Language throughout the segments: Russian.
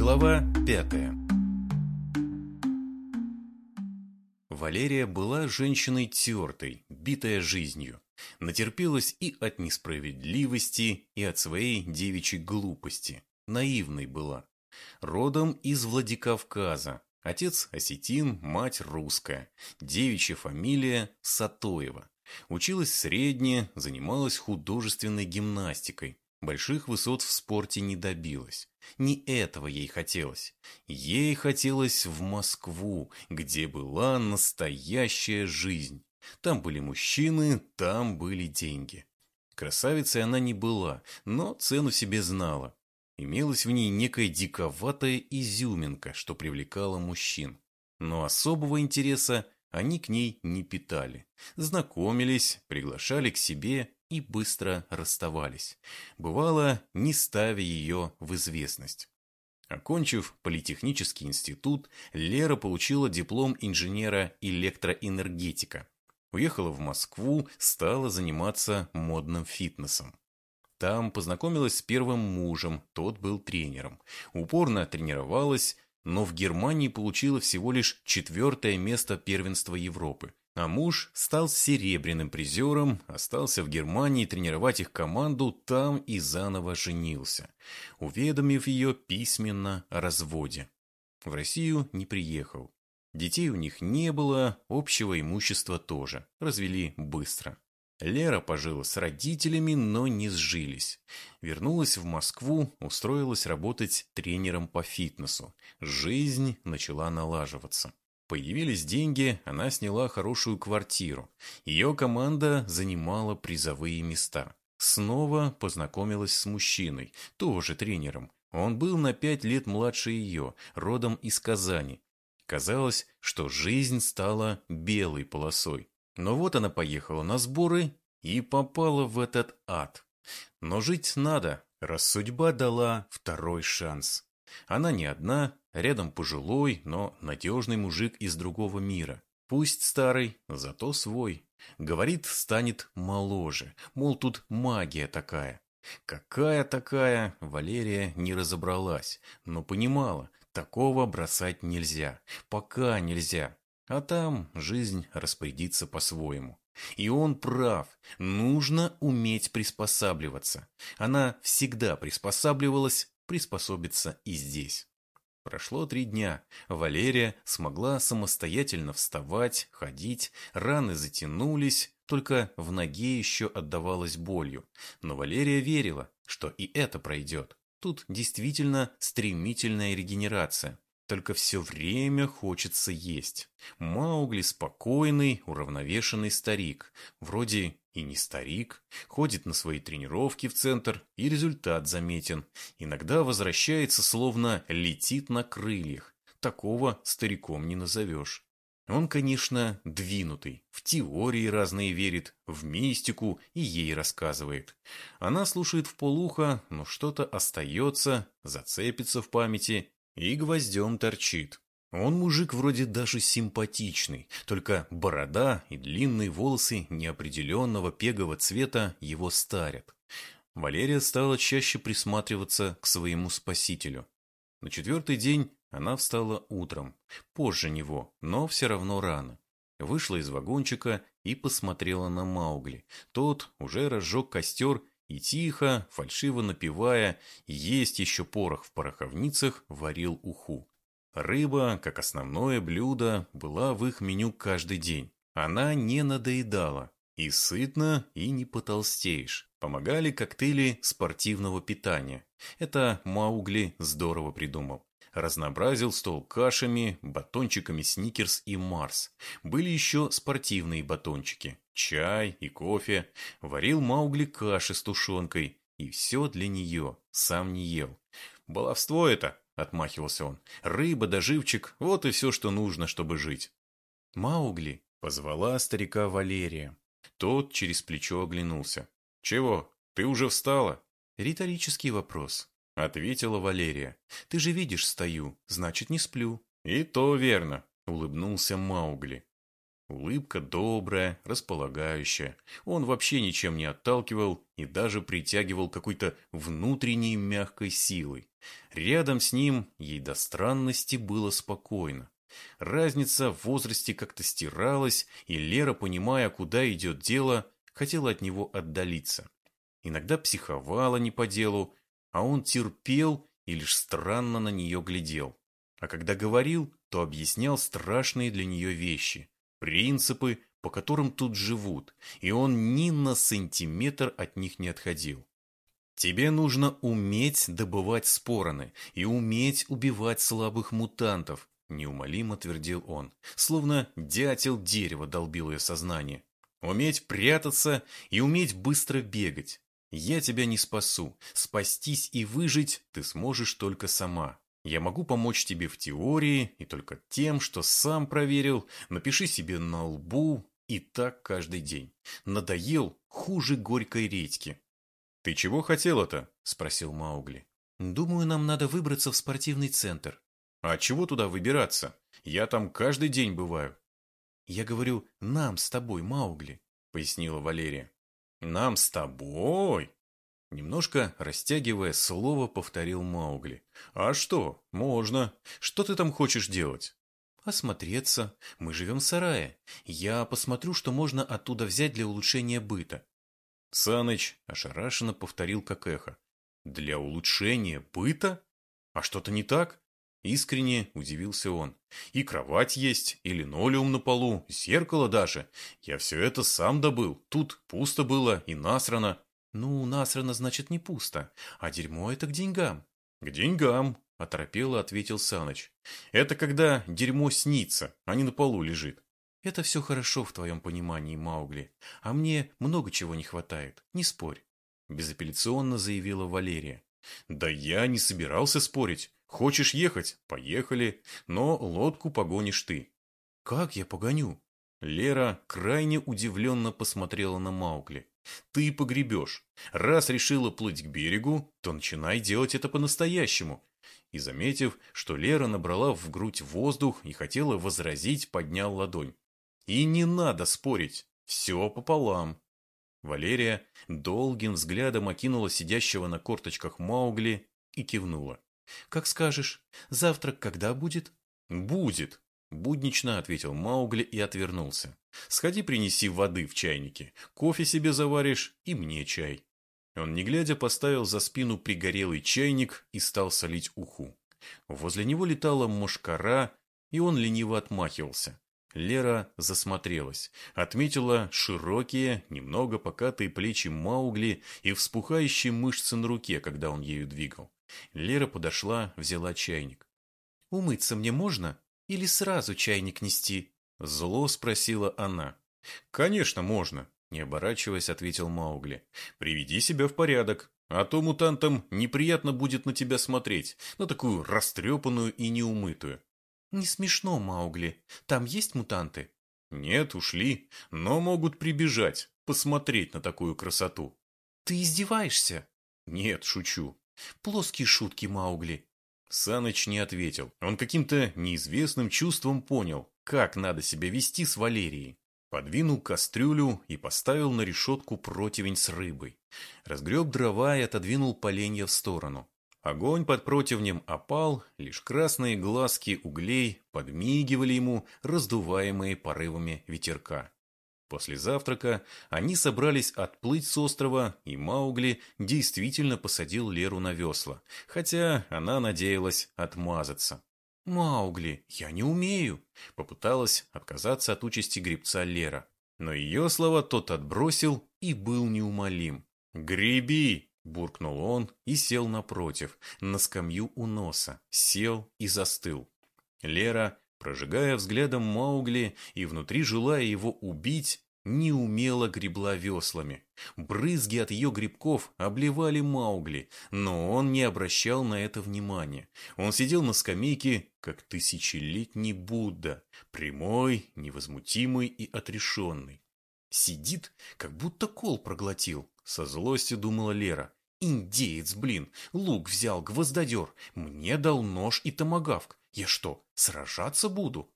Глава пятая Валерия была женщиной тертой, битой жизнью. Натерпелась и от несправедливости, и от своей девичьей глупости. Наивной была. Родом из Владикавказа. Отец осетин, мать русская. Девичья фамилия Сатоева. Училась средне, занималась художественной гимнастикой. Больших высот в спорте не добилась. Не этого ей хотелось. Ей хотелось в Москву, где была настоящая жизнь. Там были мужчины, там были деньги. Красавицей она не была, но цену себе знала. Имелась в ней некая диковатая изюминка, что привлекала мужчин. Но особого интереса они к ней не питали. Знакомились, приглашали к себе и быстро расставались. Бывало, не ставя ее в известность. Окончив политехнический институт, Лера получила диплом инженера электроэнергетика. Уехала в Москву, стала заниматься модным фитнесом. Там познакомилась с первым мужем, тот был тренером. Упорно тренировалась, но в Германии получила всего лишь четвертое место первенства Европы. А муж стал серебряным призером, остался в Германии тренировать их команду, там и заново женился, уведомив ее письменно о разводе. В Россию не приехал. Детей у них не было, общего имущества тоже. Развели быстро. Лера пожила с родителями, но не сжились. Вернулась в Москву, устроилась работать тренером по фитнесу. Жизнь начала налаживаться. Появились деньги, она сняла хорошую квартиру. Ее команда занимала призовые места. Снова познакомилась с мужчиной, тоже тренером. Он был на пять лет младше ее, родом из Казани. Казалось, что жизнь стала белой полосой. Но вот она поехала на сборы и попала в этот ад. Но жить надо, раз судьба дала второй шанс. Она не одна, рядом пожилой, но надежный мужик из другого мира. Пусть старый, зато свой. Говорит, станет моложе, мол, тут магия такая. Какая такая, Валерия не разобралась, но понимала, такого бросать нельзя, пока нельзя. А там жизнь распорядится по-своему. И он прав, нужно уметь приспосабливаться. Она всегда приспосабливалась приспособиться и здесь. Прошло три дня. Валерия смогла самостоятельно вставать, ходить, раны затянулись, только в ноге еще отдавалась болью. Но Валерия верила, что и это пройдет. Тут действительно стремительная регенерация. Только все время хочется есть. Маугли спокойный, уравновешенный старик. Вроде и не старик. Ходит на свои тренировки в центр, и результат заметен. Иногда возвращается, словно летит на крыльях. Такого стариком не назовешь. Он, конечно, двинутый, в теории разные верит, в мистику и ей рассказывает. Она слушает в полухо, но что-то остается, зацепится в памяти и гвоздем торчит. Он мужик вроде даже симпатичный, только борода и длинные волосы неопределенного пегового цвета его старят. Валерия стала чаще присматриваться к своему спасителю. На четвертый день она встала утром, позже него, но все равно рано. Вышла из вагончика и посмотрела на Маугли. Тот уже разжег костер и тихо, фальшиво напевая, есть еще порох в пороховницах, варил уху. Рыба, как основное блюдо, была в их меню каждый день. Она не надоедала. И сытно, и не потолстеешь. Помогали коктейли спортивного питания. Это Маугли здорово придумал. Разнообразил стол кашами, батончиками Сникерс и Марс. Были еще спортивные батончики чай и кофе, варил Маугли каши с тушенкой, и все для нее, сам не ел. «Баловство это!» — отмахивался он. «Рыба да живчик — вот и все, что нужно, чтобы жить». «Маугли!» — позвала старика Валерия. Тот через плечо оглянулся. «Чего? Ты уже встала?» «Риторический вопрос», — ответила Валерия. «Ты же видишь, стою, значит, не сплю». «И то верно», — улыбнулся Маугли. Улыбка добрая, располагающая. Он вообще ничем не отталкивал и даже притягивал какой-то внутренней мягкой силой. Рядом с ним ей до странности было спокойно. Разница в возрасте как-то стиралась, и Лера, понимая, куда идет дело, хотела от него отдалиться. Иногда психовала не по делу, а он терпел и лишь странно на нее глядел. А когда говорил, то объяснял страшные для нее вещи принципы, по которым тут живут, и он ни на сантиметр от них не отходил. Тебе нужно уметь добывать спороны и уметь убивать слабых мутантов, неумолимо твердил он, словно дятел дерева долбил ее сознание. Уметь прятаться и уметь быстро бегать. Я тебя не спасу. Спастись и выжить ты сможешь только сама. Я могу помочь тебе в теории и только тем, что сам проверил. Напиши себе на лбу и так каждый день. Надоел хуже горькой редьки. «Ты чего хотела-то?» – спросил Маугли. «Думаю, нам надо выбраться в спортивный центр». «А чего туда выбираться? Я там каждый день бываю». «Я говорю, нам с тобой, Маугли», – пояснила Валерия. «Нам с тобой?» Немножко растягивая слово, повторил Маугли. «А что? Можно. Что ты там хочешь делать?» «Осмотреться. Мы живем в сарае. Я посмотрю, что можно оттуда взять для улучшения быта». Саныч ошарашенно повторил как эхо. «Для улучшения быта? А что-то не так?» Искренне удивился он. «И кровать есть, и линолеум на полу, зеркало даже. Я все это сам добыл. Тут пусто было и насрано. «Ну, насрано, значит, не пусто, а дерьмо это к деньгам». «К деньгам», — оторопело ответил Саныч. «Это когда дерьмо снится, а не на полу лежит». «Это все хорошо в твоем понимании, Маугли, а мне много чего не хватает, не спорь», — безапелляционно заявила Валерия. «Да я не собирался спорить. Хочешь ехать? Поехали. Но лодку погонишь ты». «Как я погоню?» Лера крайне удивленно посмотрела на Маугли. Ты погребешь. Раз решила плыть к берегу, то начинай делать это по-настоящему. И заметив, что Лера набрала в грудь воздух и хотела возразить, поднял ладонь. И не надо спорить. Все пополам. Валерия долгим взглядом окинула сидящего на корточках Маугли и кивнула. «Как скажешь. Завтрак когда будет?» «Будет», Буднично ответил Маугли и отвернулся. «Сходи принеси воды в чайнике, кофе себе заваришь и мне чай». Он, не глядя, поставил за спину пригорелый чайник и стал солить уху. Возле него летала мошкара, и он лениво отмахивался. Лера засмотрелась, отметила широкие, немного покатые плечи Маугли и вспухающие мышцы на руке, когда он ею двигал. Лера подошла, взяла чайник. «Умыться мне можно?» Или сразу чайник нести?» Зло спросила она. «Конечно, можно», — не оборачиваясь, ответил Маугли. «Приведи себя в порядок, а то мутантам неприятно будет на тебя смотреть, на такую растрепанную и неумытую». «Не смешно, Маугли. Там есть мутанты?» «Нет, ушли, но могут прибежать, посмотреть на такую красоту». «Ты издеваешься?» «Нет, шучу». «Плоские шутки, Маугли. Саныч не ответил. Он каким-то неизвестным чувством понял, как надо себя вести с Валерией. Подвинул кастрюлю и поставил на решетку противень с рыбой. Разгреб дрова и отодвинул поленья в сторону. Огонь под противнем опал, лишь красные глазки углей подмигивали ему, раздуваемые порывами ветерка. После завтрака они собрались отплыть с острова, и Маугли действительно посадил Леру на весла, хотя она надеялась отмазаться. «Маугли, я не умею», — попыталась отказаться от участи гребца Лера. Но ее слова тот отбросил и был неумолим. «Греби!» — буркнул он и сел напротив, на скамью у носа, сел и застыл. Лера Прожигая взглядом Маугли и внутри желая его убить, неумело гребла веслами. Брызги от ее грибков обливали Маугли, но он не обращал на это внимания. Он сидел на скамейке, как тысячелетний Будда, прямой, невозмутимый и отрешенный. Сидит, как будто кол проглотил, со злостью думала Лера. Индеец, блин, лук взял гвоздодер, мне дал нож и томагавк. Я что, сражаться буду?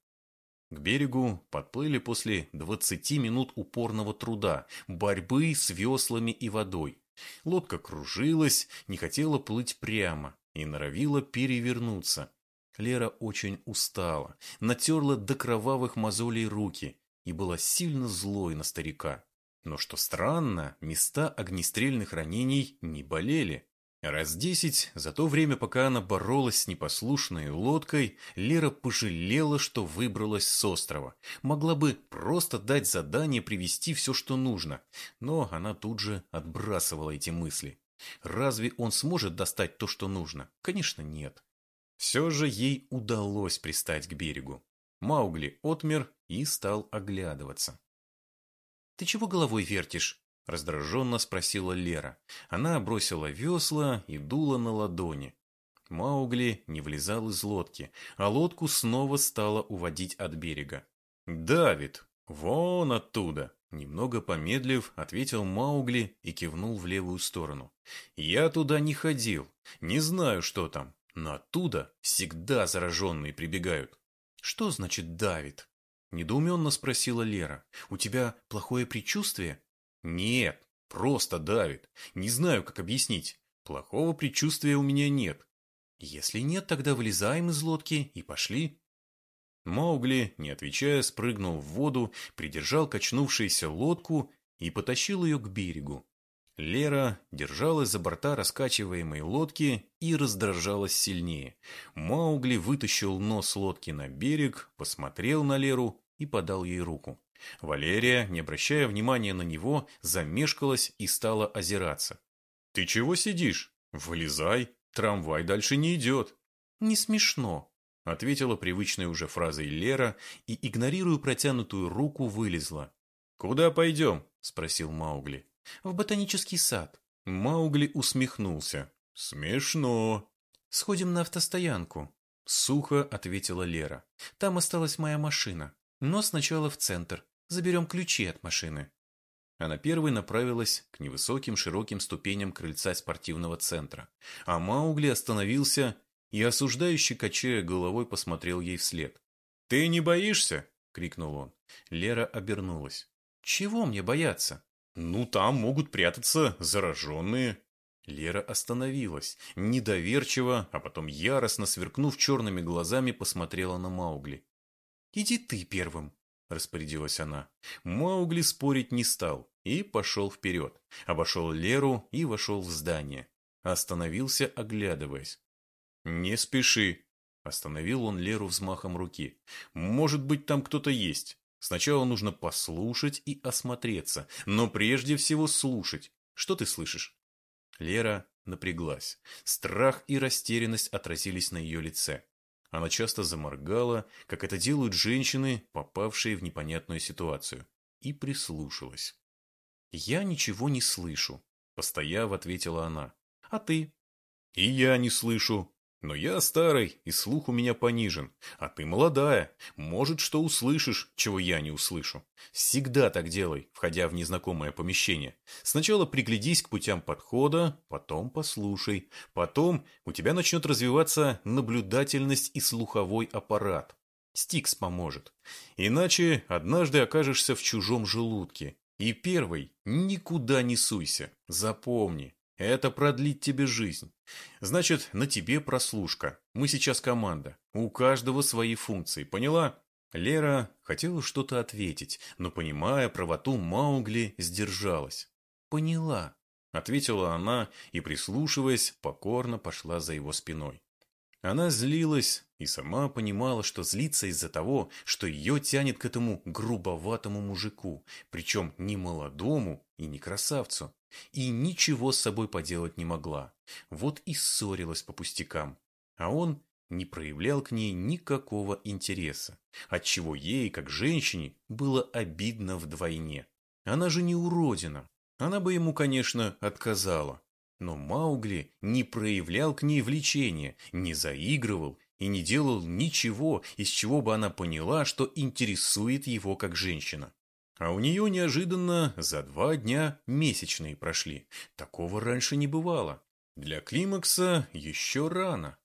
К берегу подплыли после 20 минут упорного труда, борьбы с веслами и водой. Лодка кружилась, не хотела плыть прямо и норовила перевернуться. Лера очень устала, натерла до кровавых мозолей руки и была сильно злой на старика. Но что странно, места огнестрельных ранений не болели. Раз десять, за то время, пока она боролась с непослушной лодкой, Лера пожалела, что выбралась с острова. Могла бы просто дать задание привести все, что нужно. Но она тут же отбрасывала эти мысли. Разве он сможет достать то, что нужно? Конечно, нет. Все же ей удалось пристать к берегу. Маугли отмер и стал оглядываться. «Ты чего головой вертишь?» – раздраженно спросила Лера. Она бросила весла и дула на ладони. Маугли не влезал из лодки, а лодку снова стала уводить от берега. «Давид! Вон оттуда!» Немного помедлив, ответил Маугли и кивнул в левую сторону. «Я туда не ходил, не знаю, что там, но оттуда всегда зараженные прибегают». «Что значит давит?» Недоуменно спросила Лера. «У тебя плохое предчувствие?» «Нет, просто давит. Не знаю, как объяснить. Плохого предчувствия у меня нет». «Если нет, тогда вылезаем из лодки и пошли». Маугли, не отвечая, спрыгнул в воду, придержал качнувшуюся лодку и потащил ее к берегу. Лера держалась за борта раскачиваемой лодки и раздражалась сильнее. Маугли вытащил нос лодки на берег, посмотрел на Леру и подал ей руку. Валерия, не обращая внимания на него, замешкалась и стала озираться. «Ты чего сидишь? Вылезай, трамвай дальше не идет». «Не смешно», — ответила привычной уже фразой Лера и, игнорируя протянутую руку, вылезла. «Куда пойдем?» — спросил Маугли. «В ботанический сад». Маугли усмехнулся. «Смешно». «Сходим на автостоянку», — сухо ответила Лера. «Там осталась моя машина. Но сначала в центр. Заберем ключи от машины». Она первой направилась к невысоким широким ступеням крыльца спортивного центра. А Маугли остановился и, осуждающий качая головой, посмотрел ей вслед. «Ты не боишься?» — крикнул он. Лера обернулась. «Чего мне бояться?» «Ну, там могут прятаться зараженные». Лера остановилась, недоверчиво, а потом яростно сверкнув черными глазами, посмотрела на Маугли. «Иди ты первым», — распорядилась она. Маугли спорить не стал и пошел вперед. Обошел Леру и вошел в здание. Остановился, оглядываясь. «Не спеши», — остановил он Леру взмахом руки. «Может быть, там кто-то есть. Сначала нужно послушать и осмотреться, но прежде всего слушать. Что ты слышишь?» Лера напряглась. Страх и растерянность отразились на ее лице. Она часто заморгала, как это делают женщины, попавшие в непонятную ситуацию, и прислушалась. «Я ничего не слышу», — постояв, ответила она. «А ты?» «И я не слышу», но я старый, и слух у меня понижен, а ты молодая. Может, что услышишь, чего я не услышу. Всегда так делай, входя в незнакомое помещение. Сначала приглядись к путям подхода, потом послушай. Потом у тебя начнет развиваться наблюдательность и слуховой аппарат. Стикс поможет. Иначе однажды окажешься в чужом желудке. И первый – никуда не суйся. Запомни, это продлит тебе жизнь. Значит, на тебе прослушка. Мы сейчас команда. У каждого свои функции, поняла? Лера хотела что-то ответить, но, понимая правоту Маугли, сдержалась. «Поняла», — ответила она и, прислушиваясь, покорно пошла за его спиной. Она злилась и сама понимала, что злится из-за того, что ее тянет к этому грубоватому мужику, причем не молодому и не красавцу, и ничего с собой поделать не могла. Вот и ссорилась по пустякам. А он не проявлял к ней никакого интереса, отчего ей, как женщине, было обидно вдвойне. Она же не уродина. Она бы ему, конечно, отказала. Но Маугли не проявлял к ней влечения, не заигрывал и не делал ничего, из чего бы она поняла, что интересует его как женщина. А у нее неожиданно за два дня месячные прошли. Такого раньше не бывало. Для климакса еще рано.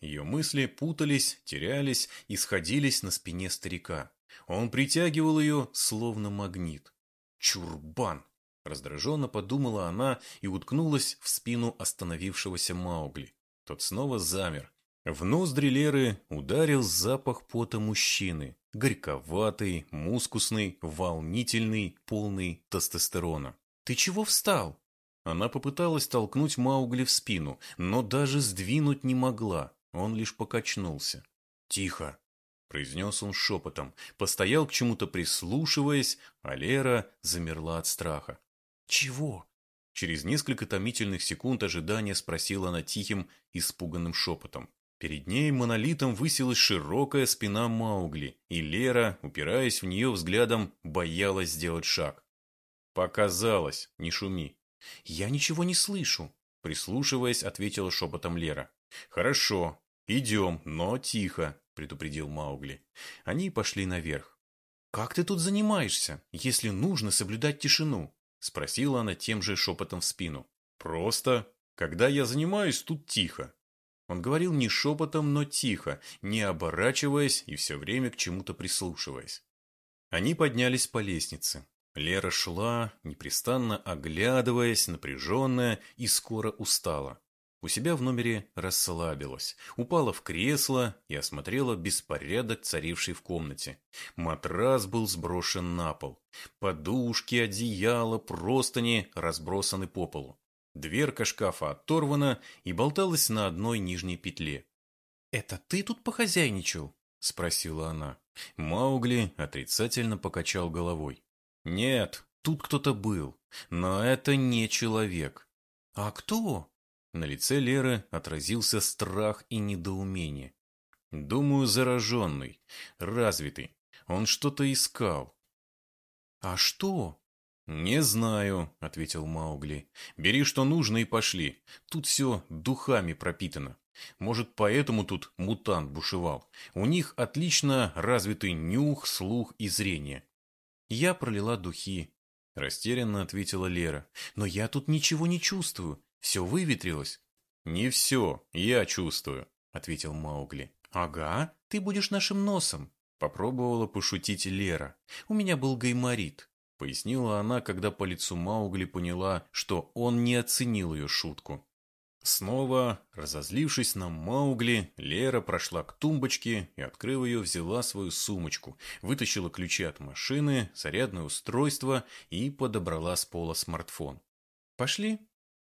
Ее мысли путались, терялись и сходились на спине старика. Он притягивал ее, словно магнит. «Чурбан!» – раздраженно подумала она и уткнулась в спину остановившегося Маугли. Тот снова замер. В ноздри Леры ударил запах пота мужчины. Горьковатый, мускусный, волнительный, полный тестостерона. «Ты чего встал?» Она попыталась толкнуть Маугли в спину, но даже сдвинуть не могла. Он лишь покачнулся. «Тихо!» — произнес он шепотом. Постоял к чему-то прислушиваясь, а Лера замерла от страха. «Чего?» Через несколько томительных секунд ожидания спросила она тихим, испуганным шепотом. Перед ней монолитом высилась широкая спина Маугли, и Лера, упираясь в нее взглядом, боялась сделать шаг. «Показалось, не шуми», «Я ничего не слышу», — прислушиваясь, ответила шепотом Лера. «Хорошо, идем, но тихо», — предупредил Маугли. Они пошли наверх. «Как ты тут занимаешься, если нужно соблюдать тишину?» — спросила она тем же шепотом в спину. «Просто. Когда я занимаюсь, тут тихо». Он говорил не шепотом, но тихо, не оборачиваясь и все время к чему-то прислушиваясь. Они поднялись по лестнице. Лера шла, непрестанно оглядываясь, напряженная и скоро устала. У себя в номере расслабилась, упала в кресло и осмотрела беспорядок, царивший в комнате. Матрас был сброшен на пол. Подушки, одеяло, простыни разбросаны по полу. Дверка шкафа оторвана и болталась на одной нижней петле. «Это ты тут похозяйничал?» – спросила она. Маугли отрицательно покачал головой. Нет, тут кто-то был, но это не человек. А кто? На лице Леры отразился страх и недоумение. Думаю, зараженный, развитый. Он что-то искал. А что? «Не знаю», — ответил Маугли. «Бери, что нужно, и пошли. Тут все духами пропитано. Может, поэтому тут мутант бушевал. У них отлично развитый нюх, слух и зрение. Я пролила духи. Растерянно ответила Лера. Но я тут ничего не чувствую. Все выветрилось. Не все, я чувствую, ответил Маугли. Ага, ты будешь нашим носом. Попробовала пошутить Лера. У меня был гайморит. Пояснила она, когда по лицу Маугли поняла, что он не оценил ее шутку. Снова, разозлившись на Маугли, Лера прошла к тумбочке и, открыв ее, взяла свою сумочку, вытащила ключи от машины, зарядное устройство и подобрала с пола смартфон. «Пошли?»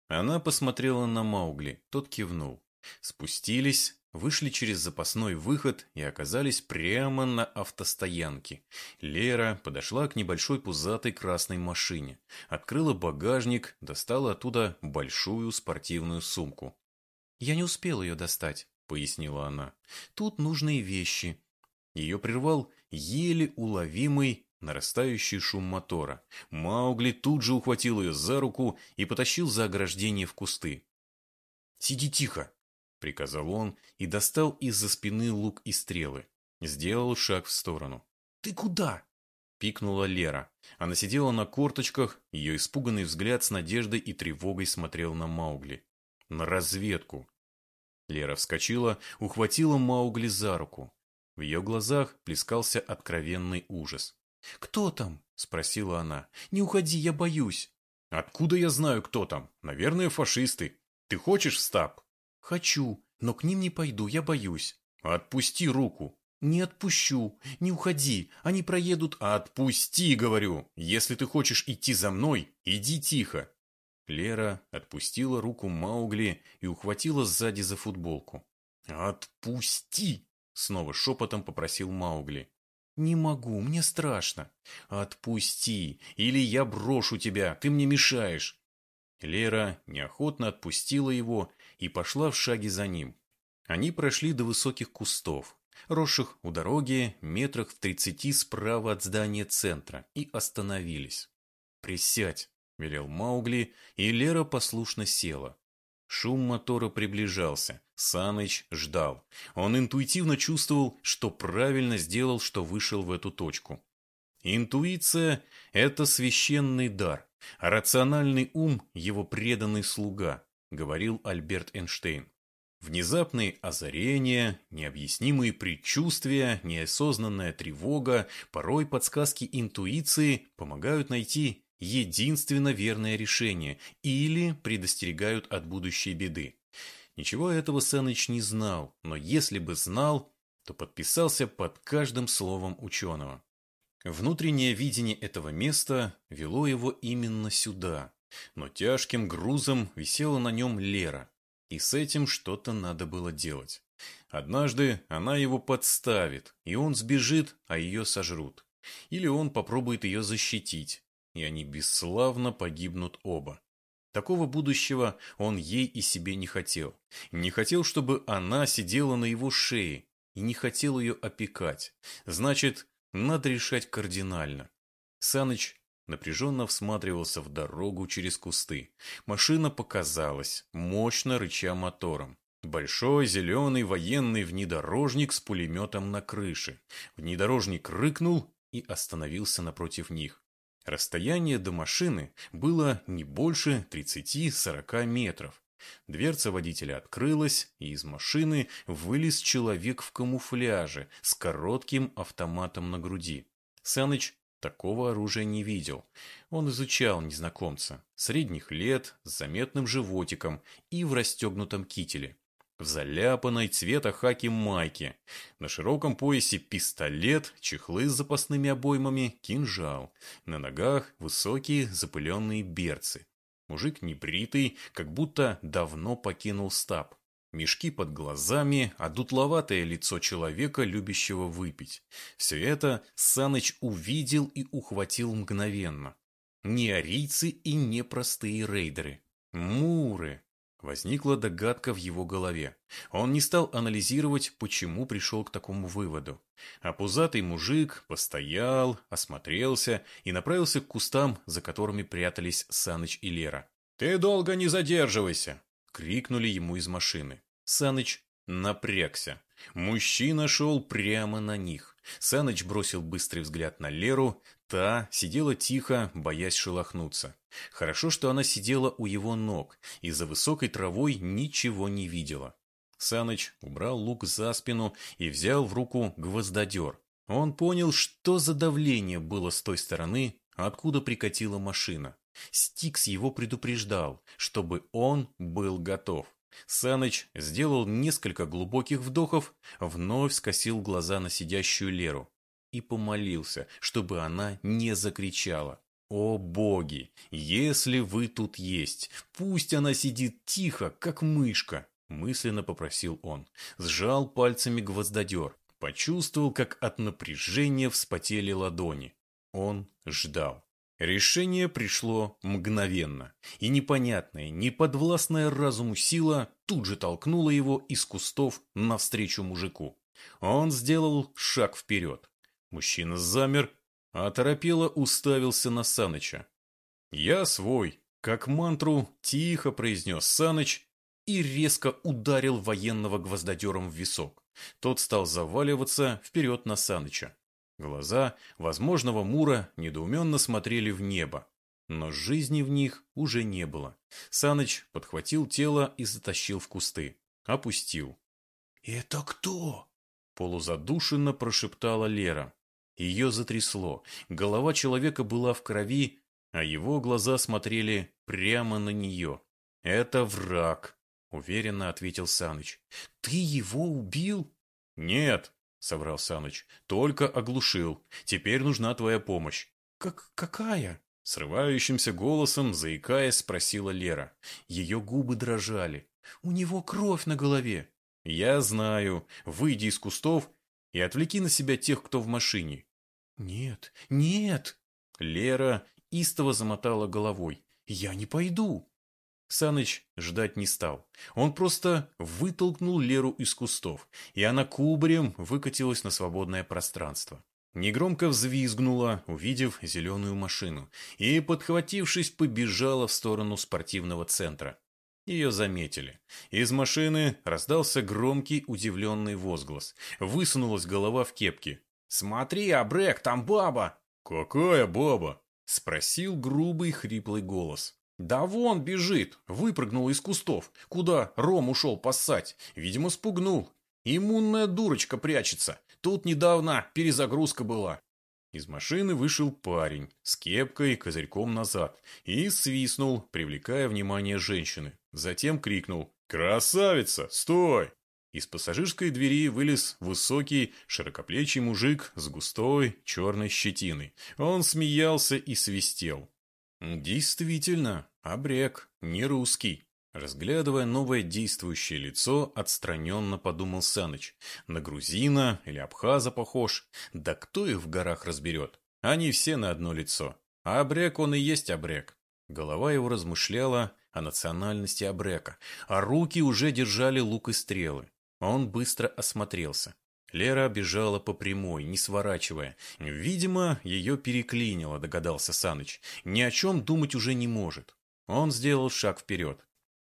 Она посмотрела на Маугли, тот кивнул. Спустились, Вышли через запасной выход и оказались прямо на автостоянке. Лера подошла к небольшой пузатой красной машине, открыла багажник, достала оттуда большую спортивную сумку. «Я не успел ее достать», — пояснила она. «Тут нужные вещи». Ее прервал еле уловимый нарастающий шум мотора. Маугли тут же ухватил ее за руку и потащил за ограждение в кусты. «Сиди тихо!» приказал он и достал из-за спины лук и стрелы. Сделал шаг в сторону. «Ты куда?» – пикнула Лера. Она сидела на корточках, ее испуганный взгляд с надеждой и тревогой смотрел на Маугли. «На разведку!» Лера вскочила, ухватила Маугли за руку. В ее глазах плескался откровенный ужас. «Кто там?» – спросила она. «Не уходи, я боюсь». «Откуда я знаю, кто там? Наверное, фашисты. Ты хочешь в стаб?» «Хочу, но к ним не пойду, я боюсь». «Отпусти руку». «Не отпущу. Не уходи. Они проедут...» «Отпусти, говорю. Если ты хочешь идти за мной, иди тихо». Лера отпустила руку Маугли и ухватила сзади за футболку. «Отпусти!» — снова шепотом попросил Маугли. «Не могу, мне страшно». «Отпусти, или я брошу тебя, ты мне мешаешь». Лера неохотно отпустила его и пошла в шаге за ним. Они прошли до высоких кустов, росших у дороги метрах в тридцати справа от здания центра, и остановились. «Присядь», — велел Маугли, и Лера послушно села. Шум мотора приближался. Саныч ждал. Он интуитивно чувствовал, что правильно сделал, что вышел в эту точку. Интуиция – это священный дар, а рациональный ум – его преданный слуга говорил Альберт Эйнштейн. Внезапные озарения, необъяснимые предчувствия, неосознанная тревога, порой подсказки интуиции помогают найти единственно верное решение или предостерегают от будущей беды. Ничего этого Саныч не знал, но если бы знал, то подписался под каждым словом ученого. Внутреннее видение этого места вело его именно сюда, но тяжким грузом висела на нем Лера, и с этим что-то надо было делать. Однажды она его подставит, и он сбежит, а ее сожрут. Или он попробует ее защитить, и они бесславно погибнут оба. Такого будущего он ей и себе не хотел. Не хотел, чтобы она сидела на его шее, и не хотел ее опекать. Значит, надо решать кардинально. Саныч напряженно всматривался в дорогу через кусты. Машина показалась, мощно рыча мотором. Большой зеленый военный внедорожник с пулеметом на крыше. Внедорожник рыкнул и остановился напротив них. Расстояние до машины было не больше 30-40 метров. Дверца водителя открылась, и из машины вылез человек в камуфляже с коротким автоматом на груди. Саныч такого оружия не видел. Он изучал незнакомца, средних лет, с заметным животиком и в расстегнутом кителе. В заляпанной цвета хаки майке. На широком поясе пистолет, чехлы с запасными обоймами, кинжал. На ногах высокие запыленные берцы. Мужик небритый, как будто давно покинул стаб. Мешки под глазами, а дутловатое лицо человека, любящего выпить. Все это Саныч увидел и ухватил мгновенно. Не арийцы и не простые рейдеры. Муры. Возникла догадка в его голове. Он не стал анализировать, почему пришел к такому выводу. А пузатый мужик постоял, осмотрелся и направился к кустам, за которыми прятались Саныч и Лера. «Ты долго не задерживайся!» — крикнули ему из машины. Саныч напрягся. Мужчина шел прямо на них. Саныч бросил быстрый взгляд на Леру. Та сидела тихо, боясь шелохнуться. Хорошо, что она сидела у его ног и за высокой травой ничего не видела. Саныч убрал лук за спину и взял в руку гвоздодер. Он понял, что за давление было с той стороны, откуда прикатила машина. Стикс его предупреждал, чтобы он был готов. Саныч сделал несколько глубоких вдохов, вновь скосил глаза на сидящую Леру и помолился, чтобы она не закричала. «О боги! Если вы тут есть, пусть она сидит тихо, как мышка!» Мысленно попросил он. Сжал пальцами гвоздодер. Почувствовал, как от напряжения вспотели ладони. Он ждал. Решение пришло мгновенно, и непонятная, неподвластная разуму сила тут же толкнула его из кустов навстречу мужику. Он сделал шаг вперед. Мужчина замер, а торопело уставился на Саныча. «Я свой», — как мантру тихо произнес Саныч и резко ударил военного гвоздодером в висок. Тот стал заваливаться вперед на Саныча. Глаза возможного Мура недоуменно смотрели в небо, но жизни в них уже не было. Саныч подхватил тело и затащил в кусты. Опустил. «Это кто?» Полузадушенно прошептала Лера. Ее затрясло. Голова человека была в крови, а его глаза смотрели прямо на нее. «Это враг», — уверенно ответил Саныч. «Ты его убил?» «Нет», соврал Саныч. «Только оглушил. Теперь нужна твоя помощь». «Как какая?» Срывающимся голосом, заикаясь, спросила Лера. Ее губы дрожали. «У него кровь на голове». «Я знаю. Выйди из кустов и отвлеки на себя тех, кто в машине». «Нет, нет!» Лера истово замотала головой. «Я не пойду!» Саныч ждать не стал. Он просто вытолкнул Леру из кустов, и она кубарем выкатилась на свободное пространство. Негромко взвизгнула, увидев зеленую машину, и, подхватившись, побежала в сторону спортивного центра. Ее заметили. Из машины раздался громкий удивленный возглас. Высунулась голова в кепке. «Смотри, Абрек, там баба!» «Какая баба?» — спросил грубый хриплый голос. Да вон бежит, выпрыгнул из кустов, куда Ром ушел поссать. Видимо, спугнул. Иммунная дурочка прячется. Тут недавно перезагрузка была. Из машины вышел парень с кепкой козырьком назад и свистнул, привлекая внимание женщины. Затем крикнул «Красавица, стой!» Из пассажирской двери вылез высокий, широкоплечий мужик с густой черной щетиной. Он смеялся и свистел. Действительно, обрек, не русский. Разглядывая новое действующее лицо, отстраненно подумал Саныч. На грузина или абхаза похож. Да кто их в горах разберет? Они все на одно лицо. А обрек он и есть обрек. Голова его размышляла о национальности обрека, а руки уже держали лук и стрелы. Он быстро осмотрелся. Лера бежала по прямой, не сворачивая. Видимо, ее переклинило, догадался Саныч. Ни о чем думать уже не может. Он сделал шаг вперед.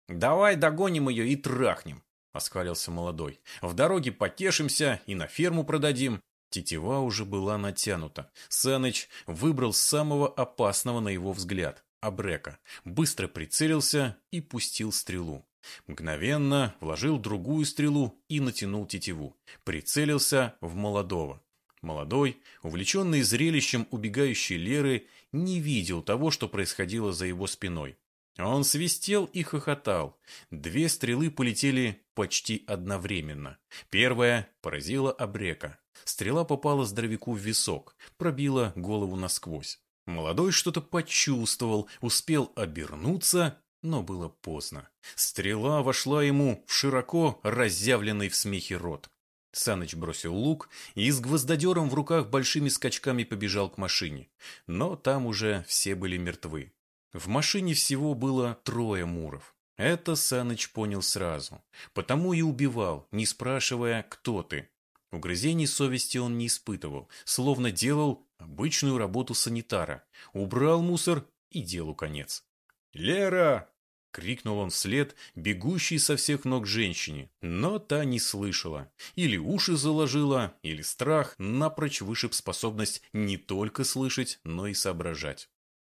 «Давай догоним ее и трахнем», — оскалился молодой. «В дороге потешимся и на ферму продадим». Тетива уже была натянута. Саныч выбрал самого опасного на его взгляд — Абрека. Быстро прицелился и пустил стрелу. Мгновенно вложил другую стрелу и натянул тетиву. Прицелился в молодого. Молодой, увлеченный зрелищем убегающей Леры, не видел того, что происходило за его спиной. Он свистел и хохотал. Две стрелы полетели почти одновременно. Первая поразила обрека. Стрела попала здоровяку в висок, пробила голову насквозь. Молодой что-то почувствовал, успел обернуться, но было поздно. Стрела вошла ему в широко разъявленный в смехе рот. Саныч бросил лук и с гвоздодером в руках большими скачками побежал к машине. Но там уже все были мертвы. В машине всего было трое муров. Это Саныч понял сразу. Потому и убивал, не спрашивая, кто ты. Угрызений совести он не испытывал, словно делал обычную работу санитара. Убрал мусор и делу конец. «Лера!» — крикнул он вслед, бегущей со всех ног женщине. Но та не слышала. Или уши заложила, или страх напрочь вышиб способность не только слышать, но и соображать.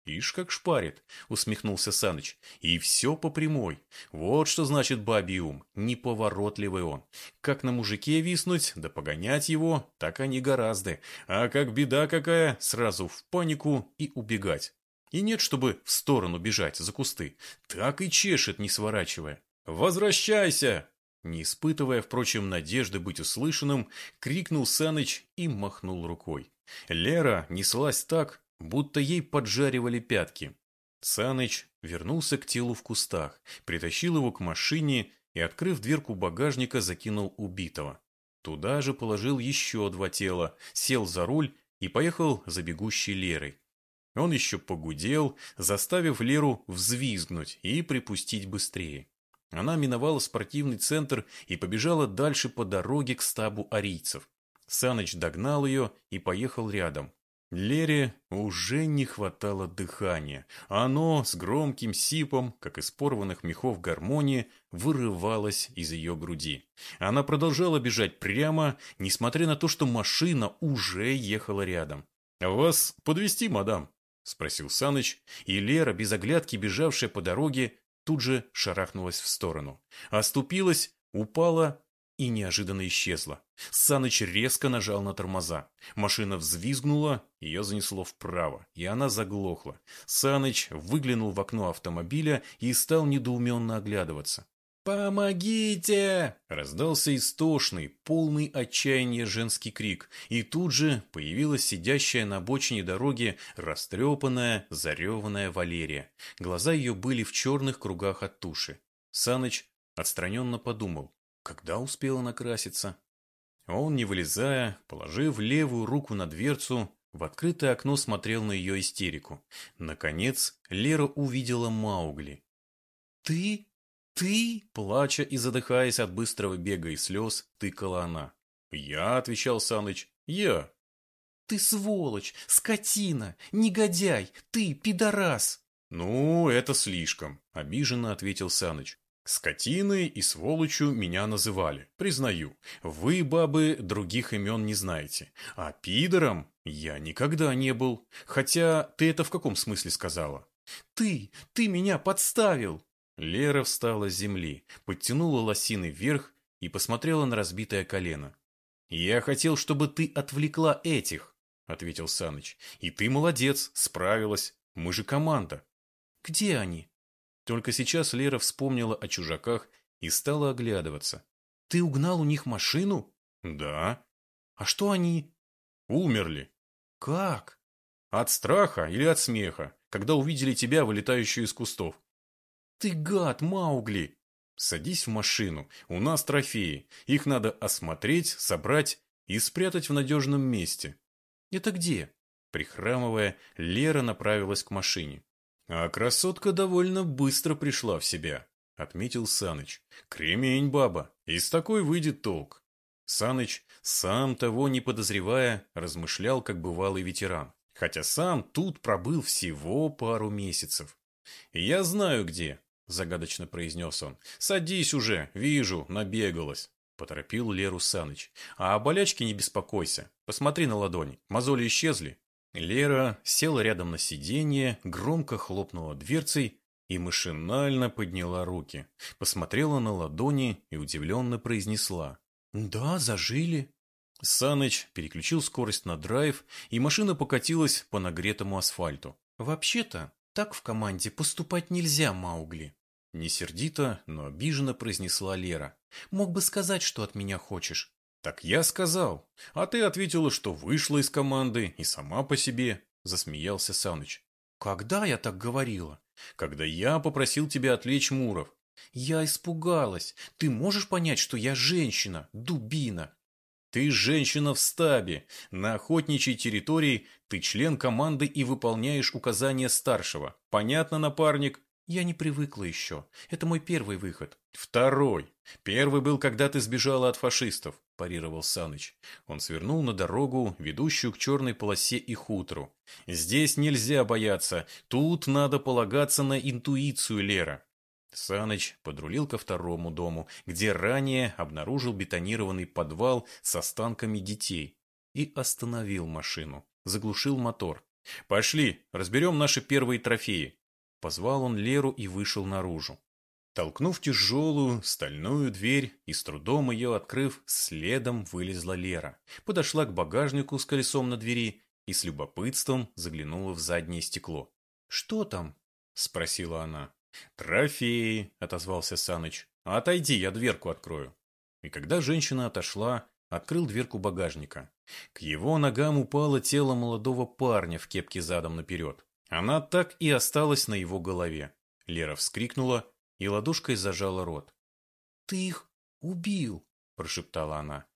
«Ишь, как шпарит!» — усмехнулся Саныч. «И все по прямой. Вот что значит бабий ум. Неповоротливый он. Как на мужике виснуть, да погонять его, так они гораздо. А как беда какая, сразу в панику и убегать. И нет, чтобы в сторону бежать, за кусты. Так и чешет, не сворачивая. «Возвращайся!» Не испытывая, впрочем, надежды быть услышанным, крикнул Саныч и махнул рукой. Лера неслась так, будто ей поджаривали пятки. Саныч вернулся к телу в кустах, притащил его к машине и, открыв дверку багажника, закинул убитого. Туда же положил еще два тела, сел за руль и поехал за бегущей Лерой. Он еще погудел, заставив Леру взвизгнуть и припустить быстрее. Она миновала спортивный центр и побежала дальше по дороге к стабу арийцев. Саныч догнал ее и поехал рядом. Лере уже не хватало дыхания. Оно с громким сипом, как из порванных мехов гармонии, вырывалось из ее груди. Она продолжала бежать прямо, несмотря на то, что машина уже ехала рядом. «Вас подвести, мадам?» — спросил Саныч, и Лера, без оглядки бежавшая по дороге, тут же шарахнулась в сторону. Оступилась, упала и неожиданно исчезла. Саныч резко нажал на тормоза. Машина взвизгнула, ее занесло вправо, и она заглохла. Саныч выглянул в окно автомобиля и стал недоуменно оглядываться. «Помогите!» – раздался истошный, полный отчаяния женский крик, и тут же появилась сидящая на обочине дороги растрепанная, зареванная Валерия. Глаза ее были в черных кругах от туши. Саныч отстраненно подумал, когда успела накраситься? Он, не вылезая, положив левую руку на дверцу, в открытое окно смотрел на ее истерику. Наконец, Лера увидела Маугли. «Ты? Ты?» Плача и задыхаясь от быстрого бега и слез, тыкала она. «Я», — отвечал Саныч, — «я». «Ты сволочь, скотина, негодяй, ты пидорас!» «Ну, это слишком», — обиженно ответил Саныч. Скотиной и сволочью меня называли, признаю. Вы, бабы, других имен не знаете. А пидором я никогда не был. Хотя ты это в каком смысле сказала? Ты, ты меня подставил!» Лера встала с земли, подтянула лосины вверх и посмотрела на разбитое колено. «Я хотел, чтобы ты отвлекла этих», — ответил Саныч. «И ты молодец, справилась. Мы же команда». «Где они?» Только сейчас Лера вспомнила о чужаках и стала оглядываться. «Ты угнал у них машину?» «Да». «А что они?» «Умерли». «Как?» «От страха или от смеха, когда увидели тебя, вылетающую из кустов». «Ты гад, Маугли!» «Садись в машину, у нас трофеи. Их надо осмотреть, собрать и спрятать в надежном месте». «Это где?» Прихрамывая, Лера направилась к машине. А красотка довольно быстро пришла в себя, отметил Саныч. Кремень, баба, из такой выйдет толк. Саныч, сам того не подозревая, размышлял, как бывалый ветеран. Хотя сам тут пробыл всего пару месяцев. «Я знаю где», — загадочно произнес он. «Садись уже, вижу, набегалась». Поторопил Леру Саныч. «А о болячке не беспокойся. Посмотри на ладони. Мозоли исчезли?» Лера села рядом на сиденье, громко хлопнула дверцей и машинально подняла руки. Посмотрела на ладони и удивленно произнесла. «Да, зажили». Саныч переключил скорость на драйв, и машина покатилась по нагретому асфальту. «Вообще-то, так в команде поступать нельзя, Маугли». Не сердито, но обиженно произнесла Лера. «Мог бы сказать, что от меня хочешь. «Так я сказал. А ты ответила, что вышла из команды и сама по себе», — засмеялся Саныч. «Когда я так говорила?» «Когда я попросил тебя отвлечь Муров». «Я испугалась. Ты можешь понять, что я женщина, дубина?» «Ты женщина в стабе. На охотничьей территории ты член команды и выполняешь указания старшего. Понятно, напарник?» «Я не привыкла еще. Это мой первый выход». «Второй. Первый был, когда ты сбежала от фашистов», – парировал Саныч. Он свернул на дорогу, ведущую к черной полосе и хутору. «Здесь нельзя бояться. Тут надо полагаться на интуицию, Лера». Саныч подрулил ко второму дому, где ранее обнаружил бетонированный подвал с останками детей, и остановил машину, заглушил мотор. «Пошли, разберем наши первые трофеи». Позвал он Леру и вышел наружу. Толкнув тяжелую стальную дверь и с трудом ее открыв, следом вылезла Лера. Подошла к багажнику с колесом на двери и с любопытством заглянула в заднее стекло. «Что там?» – спросила она. «Трофеи», – отозвался Саныч. «Отойди, я дверку открою». И когда женщина отошла, открыл дверку багажника. К его ногам упало тело молодого парня в кепке задом наперед. Она так и осталась на его голове. Лера вскрикнула и ладошкой зажала рот. «Ты их убил!» – прошептала она.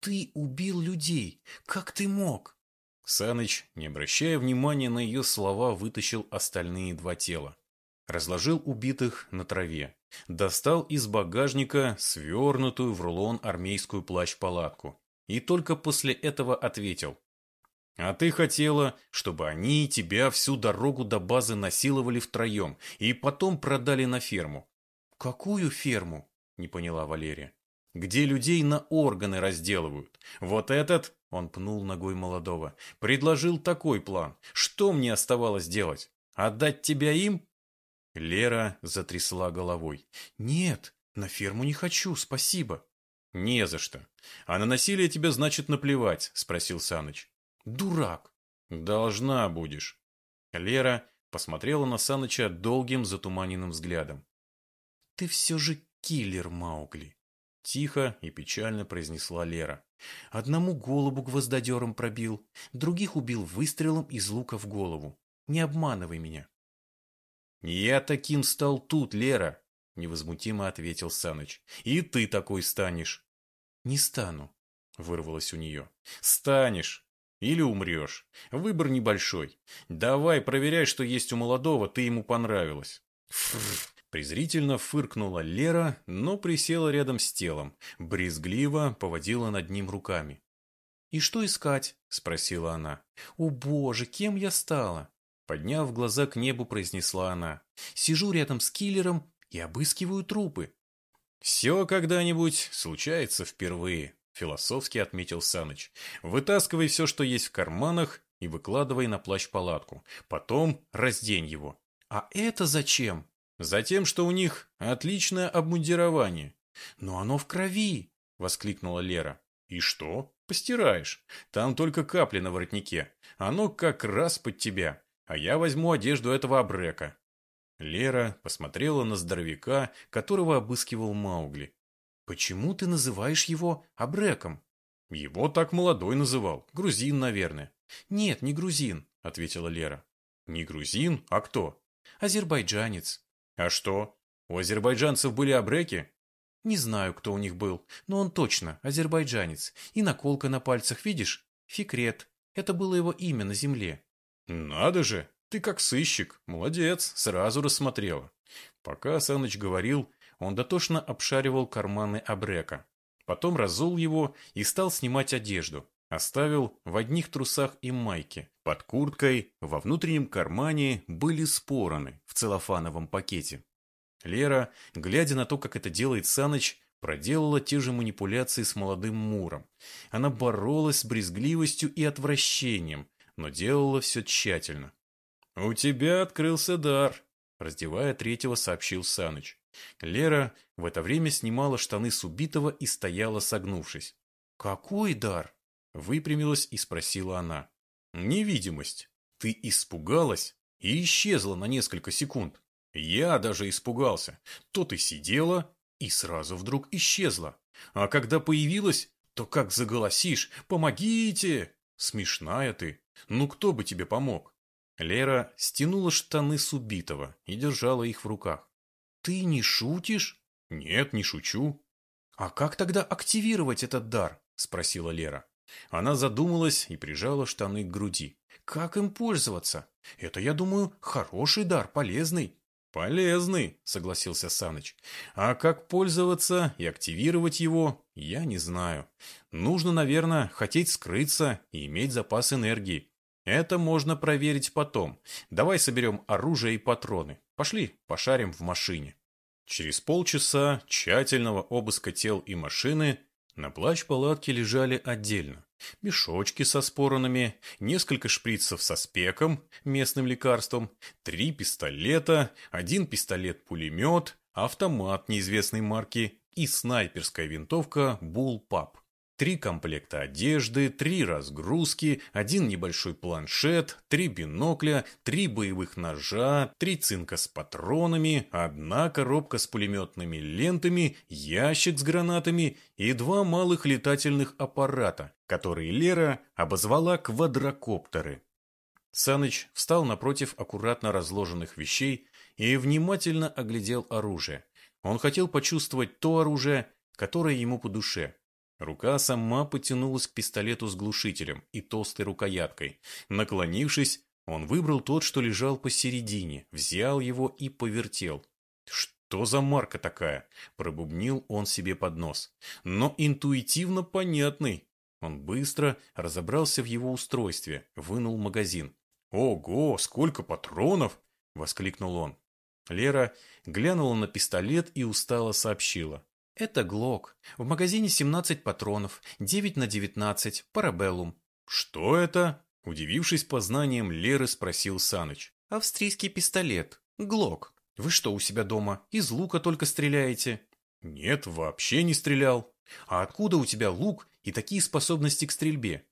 «Ты убил людей! Как ты мог?» Саныч, не обращая внимания на ее слова, вытащил остальные два тела. Разложил убитых на траве. Достал из багажника свернутую в рулон армейскую плащ-палатку. И только после этого ответил. А ты хотела, чтобы они тебя всю дорогу до базы насиловали втроем и потом продали на ферму. Какую ферму? Не поняла Валерия. Где людей на органы разделывают. Вот этот, он пнул ногой молодого, предложил такой план. Что мне оставалось делать? Отдать тебя им? Лера затрясла головой. Нет, на ферму не хочу, спасибо. Не за что. А на насилие тебе значит наплевать, спросил Саныч. Дурак. Должна будешь. Лера посмотрела на Саныча долгим затуманенным взглядом. Ты все же киллер, Маугли. Тихо и печально произнесла Лера. Одному голову гвоздодером пробил, других убил выстрелом из лука в голову. Не обманывай меня. Я таким стал тут, Лера, невозмутимо ответил Саныч. И ты такой станешь. Не стану, вырвалось у нее. Станешь. Или умрешь. Выбор небольшой. Давай, проверяй, что есть у молодого, ты ему понравилась. Фррр. Презрительно фыркнула Лера, но присела рядом с телом, брезгливо поводила над ним руками. «И что искать?» – спросила она. «О боже, кем я стала?» Подняв глаза к небу, произнесла она. «Сижу рядом с киллером и обыскиваю трупы». «Все когда-нибудь случается впервые», – философски отметил Саныч. «Вытаскивай все, что есть в карманах, и выкладывай на плащ палатку. Потом раздень его. А это зачем? Затем, что у них отличное обмундирование. Но оно в крови, воскликнула Лера. И что? Постираешь. Там только капли на воротнике. Оно как раз под тебя. А я возьму одежду этого абрека. Лера посмотрела на здоровяка, которого обыскивал Маугли. «Почему ты называешь его абреком?» «Его так молодой называл. Грузин, наверное». «Нет, не грузин», — ответила Лера. «Не грузин? А кто?» «Азербайджанец». «А что? У азербайджанцев были абреки?» «Не знаю, кто у них был, но он точно азербайджанец. И наколка на пальцах, видишь? Фикрет. Это было его имя на земле». «Надо же! Ты как сыщик. Молодец, сразу рассмотрела». Пока Саныч говорил, он дотошно обшаривал карманы Абрека. Потом разул его и стал снимать одежду. Оставил в одних трусах и майке. Под курткой, во внутреннем кармане были спороны в целлофановом пакете. Лера, глядя на то, как это делает Саныч, проделала те же манипуляции с молодым Муром. Она боролась с брезгливостью и отвращением, но делала все тщательно. «У тебя открылся дар», — раздевая третьего, сообщил Саныч. Лера в это время снимала штаны с убитого и стояла согнувшись. «Какой дар?» — выпрямилась и спросила она. «Невидимость. Ты испугалась и исчезла на несколько секунд. Я даже испугался. То ты сидела и сразу вдруг исчезла. А когда появилась, то как заголосишь «Помогите!» Смешная ты. Ну кто бы тебе помог? Лера стянула штаны с убитого и держала их в руках. «Ты не шутишь?» «Нет, не шучу». «А как тогда активировать этот дар?» – спросила Лера. Она задумалась и прижала штаны к груди. «Как им пользоваться? Это, я думаю, хороший дар, полезный». «Полезный», — согласился Саныч. «А как пользоваться и активировать его, я не знаю. Нужно, наверное, хотеть скрыться и иметь запас энергии. Это можно проверить потом. Давай соберем оружие и патроны. Пошли, пошарим в машине. Через полчаса тщательного обыска тел и машины на плащ палатки лежали отдельно. Мешочки со споронами, несколько шприцев со спеком, местным лекарством, три пистолета, один пистолет-пулемет, автомат неизвестной марки и снайперская винтовка «Буллпап». Три комплекта одежды, три разгрузки, один небольшой планшет, три бинокля, три боевых ножа, три цинка с патронами, одна коробка с пулеметными лентами, ящик с гранатами и два малых летательных аппарата, которые Лера обозвала квадрокоптеры. Саныч встал напротив аккуратно разложенных вещей и внимательно оглядел оружие. Он хотел почувствовать то оружие, которое ему по душе – Рука сама потянулась к пистолету с глушителем и толстой рукояткой. Наклонившись, он выбрал тот, что лежал посередине, взял его и повертел. «Что за марка такая?» – пробубнил он себе под нос. «Но интуитивно понятный». Он быстро разобрался в его устройстве, вынул магазин. «Ого, сколько патронов!» – воскликнул он. Лера глянула на пистолет и устало сообщила. Это Глок. В магазине 17 патронов, 9 на 19, парабеллум. Что это? Удивившись познанием, Леры спросил Саныч. Австрийский пистолет. Глок. Вы что, у себя дома из лука только стреляете? Нет, вообще не стрелял. А откуда у тебя лук и такие способности к стрельбе?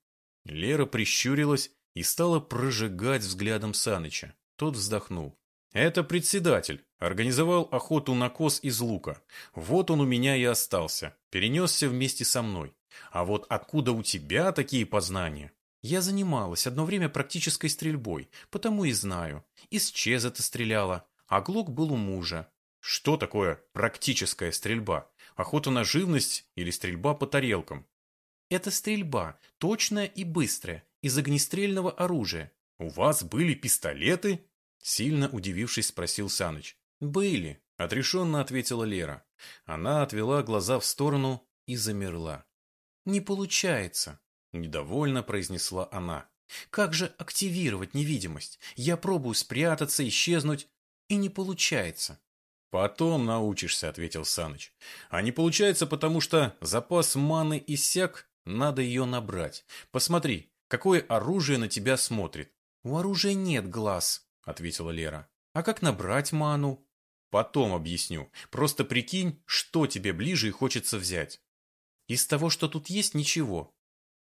Лера прищурилась и стала прожигать взглядом Саныча. Тот вздохнул. Это председатель. Организовал охоту на коз из лука. Вот он у меня и остался. Перенесся вместе со мной. А вот откуда у тебя такие познания? Я занималась одно время практической стрельбой, потому и знаю. Из чеза ты стреляла, а глок был у мужа. Что такое практическая стрельба? Охота на живность или стрельба по тарелкам? Это стрельба, точная и быстрая, из огнестрельного оружия. У вас были пистолеты? Сильно удивившись, спросил Саныч. «Были», — отрешенно ответила Лера. Она отвела глаза в сторону и замерла. «Не получается», — недовольно произнесла она. «Как же активировать невидимость? Я пробую спрятаться, исчезнуть, и не получается». «Потом научишься», — ответил Саныч. «А не получается, потому что запас маны иссяк, надо ее набрать. Посмотри, какое оружие на тебя смотрит». «У оружия нет глаз», — ответила Лера. А как набрать ману? Потом объясню. Просто прикинь, что тебе ближе и хочется взять. Из того, что тут есть, ничего.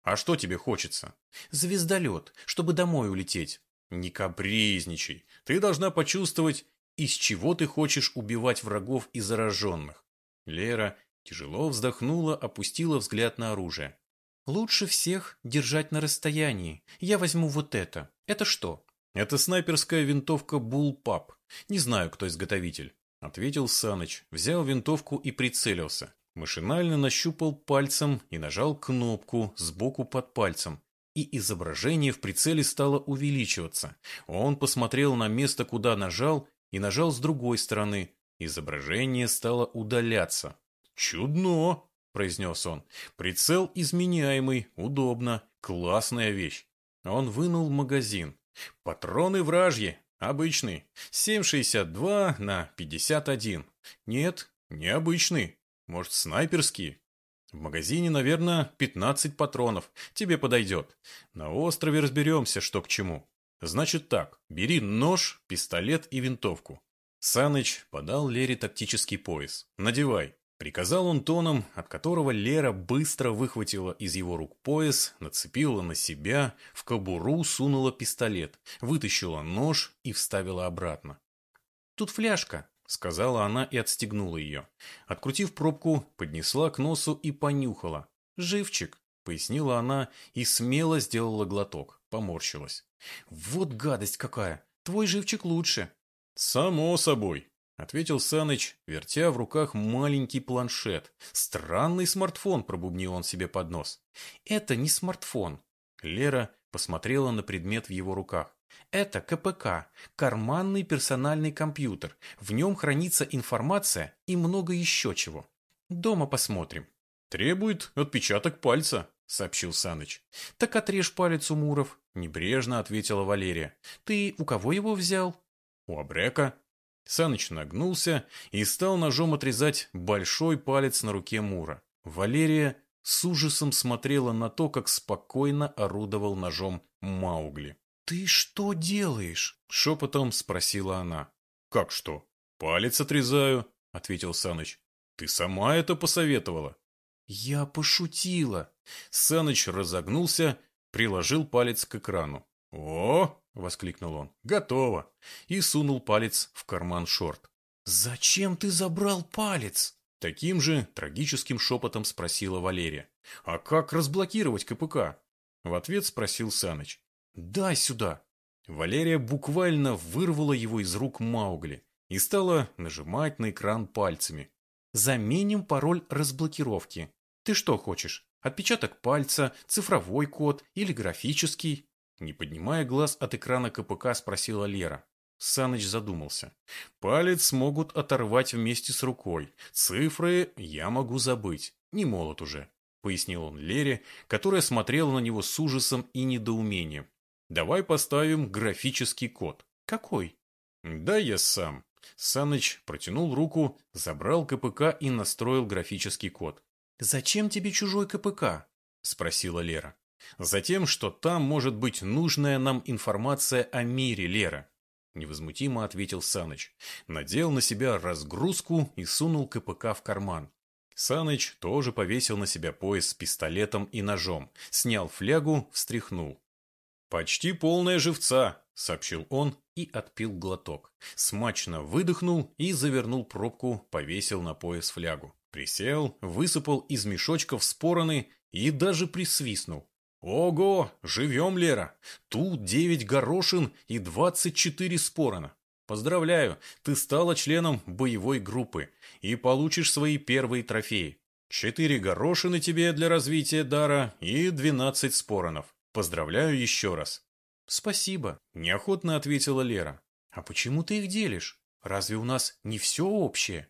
А что тебе хочется? Звездолет, чтобы домой улететь. Не капризничай. Ты должна почувствовать, из чего ты хочешь убивать врагов и зараженных. Лера тяжело вздохнула, опустила взгляд на оружие. Лучше всех держать на расстоянии. Я возьму вот это. Это что? Это снайперская винтовка Bullpup. Не знаю, кто изготовитель. Ответил Саныч, взял винтовку и прицелился. Машинально нащупал пальцем и нажал кнопку сбоку под пальцем. И изображение в прицеле стало увеличиваться. Он посмотрел на место, куда нажал, и нажал с другой стороны. Изображение стало удаляться. «Чудно!» – произнес он. «Прицел изменяемый, удобно, классная вещь». Он вынул магазин. «Патроны вражьи, обычный, 7,62 на 51. Нет, необычный, может, снайперский?» В магазине, наверное, 15 патронов. Тебе подойдет. На острове разберемся, что к чему. Значит так, бери нож, пистолет и винтовку. Саныч подал Лере тактический пояс. Надевай. Приказал он тоном, от которого Лера быстро выхватила из его рук пояс, нацепила на себя, в кобуру сунула пистолет, вытащила нож и вставила обратно. «Тут фляжка», — сказала она и отстегнула ее. Открутив пробку, поднесла к носу и понюхала. «Живчик», — пояснила она и смело сделала глоток, поморщилась. «Вот гадость какая! Твой живчик лучше!» «Само собой», — ответил Саныч, вертя в руках маленький планшет. «Странный смартфон», — пробубнил он себе под нос. «Это не смартфон». Лера посмотрела на предмет в его руках. Это КПК, карманный персональный компьютер. В нем хранится информация и много еще чего. Дома посмотрим. Требует отпечаток пальца, сообщил Саныч. Так отрежь палец у Муров, небрежно ответила Валерия. Ты у кого его взял? У Абрека. Саныч нагнулся и стал ножом отрезать большой палец на руке Мура. Валерия с ужасом смотрела на то, как спокойно орудовал ножом Маугли. «Ты что делаешь?» — шепотом спросила она. «Как что? Палец отрезаю», — ответил Саныч. «Ты сама это посоветовала». «Я пошутила». Саныч разогнулся, приложил палец к экрану. «О!» — воскликнул он. «Готово!» И сунул палец в карман шорт. «Зачем ты забрал палец?» Таким же трагическим шепотом спросила Валерия. «А как разблокировать КПК?» В ответ спросил Саныч. «Дай сюда!» Валерия буквально вырвала его из рук Маугли и стала нажимать на экран пальцами. «Заменим пароль разблокировки. Ты что хочешь? Отпечаток пальца, цифровой код или графический?» Не поднимая глаз от экрана КПК, спросила Лера. Саныч задумался. «Палец могут оторвать вместе с рукой. Цифры я могу забыть. Не молод уже», — пояснил он Лере, которая смотрела на него с ужасом и недоумением. «Давай поставим графический код». «Какой?» «Да я сам». Саныч протянул руку, забрал КПК и настроил графический код. «Зачем тебе чужой КПК?» — спросила Лера. Затем, что там может быть нужная нам информация о мире, Лера. Невозмутимо ответил Саныч. Надел на себя разгрузку и сунул КПК в карман. Саныч тоже повесил на себя пояс с пистолетом и ножом, снял флягу, встряхнул. «Почти полная живца», — сообщил он и отпил глоток. Смачно выдохнул и завернул пробку, повесил на пояс флягу. Присел, высыпал из мешочков спороны и даже присвистнул. Ого, живем, Лера. Тут девять горошин и двадцать четыре спорона. Поздравляю, ты стала членом боевой группы и получишь свои первые трофеи. Четыре горошины тебе для развития дара и двенадцать споронов. Поздравляю еще раз. Спасибо, неохотно ответила Лера. А почему ты их делишь? Разве у нас не все общее?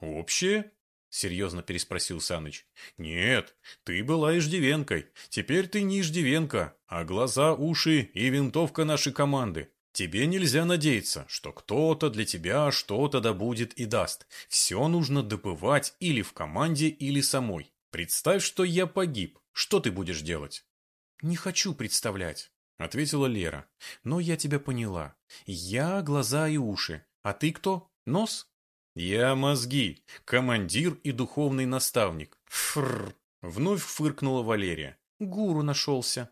Общее? — серьезно переспросил Саныч. «Нет, ты была иждивенкой. Теперь ты не иждивенка, а глаза, уши и винтовка нашей команды. Тебе нельзя надеяться, что кто-то для тебя что-то добудет и даст. Все нужно добывать или в команде, или самой. Представь, что я погиб. Что ты будешь делать?» «Не хочу представлять». ответила Лера. Но я тебя поняла. Я глаза и уши. А ты кто? Нос? Я мозги, командир и духовный наставник. Фррр. Вновь фыркнула Валерия. Гуру нашелся.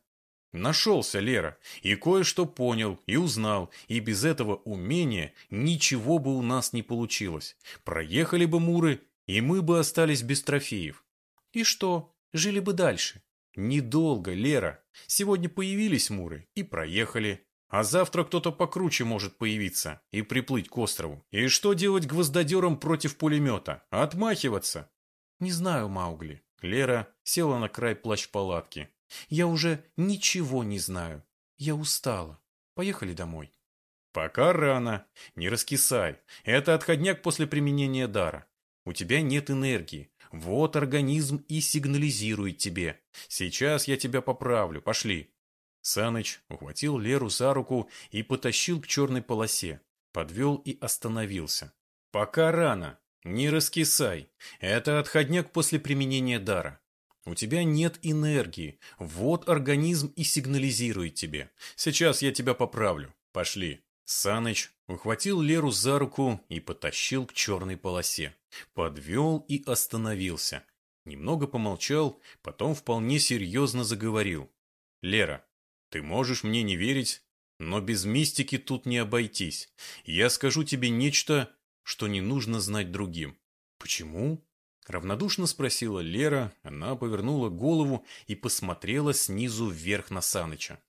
Нашелся, Лера, и кое-что понял, и узнал, и без этого умения ничего бы у нас не получилось. Проехали бы муры, и мы бы остались без трофеев. И что, жили бы дальше? Недолго, Лера. Сегодня появились муры и проехали. А завтра кто-то покруче может появиться и приплыть к острову. И что делать гвоздодерам против пулемета? Отмахиваться? Не знаю, Маугли. Лера села на край плащ-палатки. Я уже ничего не знаю. Я устала. Поехали домой. Пока рано. Не раскисай. Это отходняк после применения дара. У тебя нет энергии. Вот организм и сигнализирует тебе. Сейчас я тебя поправлю. Пошли. Саныч ухватил Леру за руку и потащил к черной полосе. Подвел и остановился. Пока рано. Не раскисай. Это отходняк после применения дара. У тебя нет энергии. Вот организм и сигнализирует тебе. Сейчас я тебя поправлю. Пошли. Саныч ухватил Леру за руку и потащил к черной полосе. Подвел и остановился. Немного помолчал, потом вполне серьезно заговорил. «Лера, ты можешь мне не верить, но без мистики тут не обойтись. Я скажу тебе нечто, что не нужно знать другим». «Почему?» Равнодушно спросила Лера, она повернула голову и посмотрела снизу вверх на Саныча.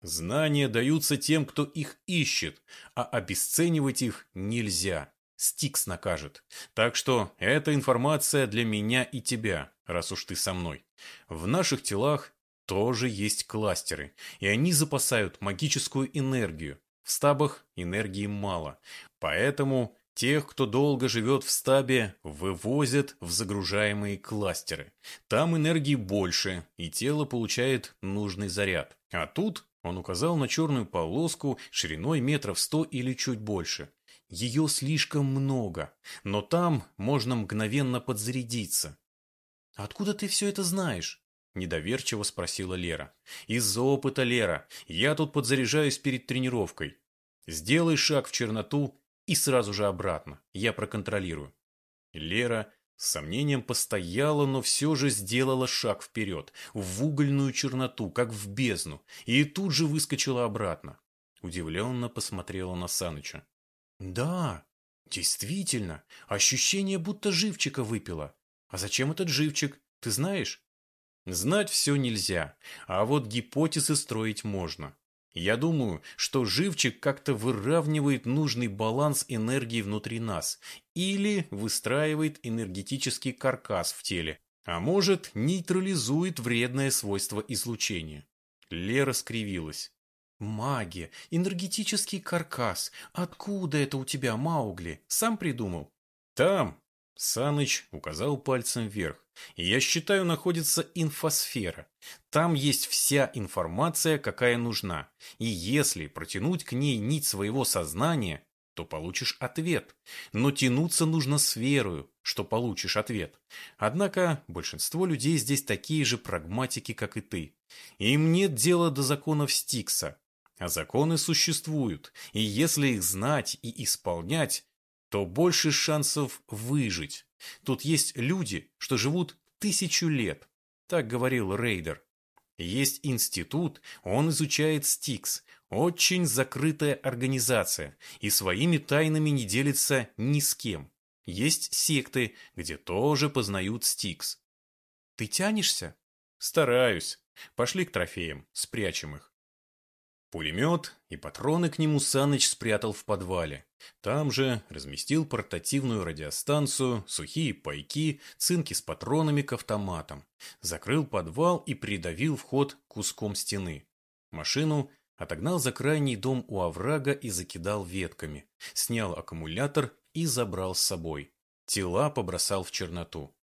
Знания даются тем, кто их ищет, а обесценивать их нельзя. Стикс накажет. Так что эта информация для меня и тебя, раз уж ты со мной. В наших телах тоже есть кластеры, и они запасают магическую энергию. В стабах энергии мало, поэтому Тех, кто долго живет в стабе, вывозят в загружаемые кластеры. Там энергии больше, и тело получает нужный заряд. А тут он указал на черную полоску шириной метров сто или чуть больше. Ее слишком много, но там можно мгновенно подзарядиться. «Откуда ты все это знаешь?» – недоверчиво спросила Лера. «Из-за опыта, Лера. Я тут подзаряжаюсь перед тренировкой. Сделай шаг в черноту и сразу же обратно. Я проконтролирую. Лера с сомнением постояла, но все же сделала шаг вперед, в угольную черноту, как в бездну, и тут же выскочила обратно. Удивленно посмотрела на Саныча. «Да, действительно, ощущение, будто живчика выпила. А зачем этот живчик, ты знаешь?» «Знать все нельзя, а вот гипотезы строить можно. Я думаю, что живчик как-то выравнивает нужный баланс энергии внутри нас или выстраивает энергетический каркас в теле, а может нейтрализует вредное свойство излучения. Лера скривилась. «Магия, энергетический каркас. Откуда это у тебя, Маугли? Сам придумал?» «Там!» — Саныч указал пальцем вверх. «Я считаю, находится инфосфера. Там есть вся информация, какая нужна. И если протянуть к ней нить своего сознания, то получишь ответ. Но тянуться нужно с верою, что получишь ответ. Однако большинство людей здесь такие же прагматики, как и ты. Им нет дела до законов Стикса. А законы существуют, и если их знать и исполнять, то больше шансов выжить. Тут есть люди, что живут тысячу лет. Так говорил Рейдер. Есть институт, он изучает Стикс. Очень закрытая организация и своими тайнами не делится ни с кем. Есть секты, где тоже познают Стикс. Ты тянешься? Стараюсь. Пошли к трофеям, спрячем их. Пулемет и патроны к нему Саныч спрятал в подвале. Там же разместил портативную радиостанцию, сухие пайки, цинки с патронами к автоматам. Закрыл подвал и придавил вход куском стены. Машину отогнал за крайний дом у оврага и закидал ветками. Снял аккумулятор и забрал с собой. Тела побросал в черноту.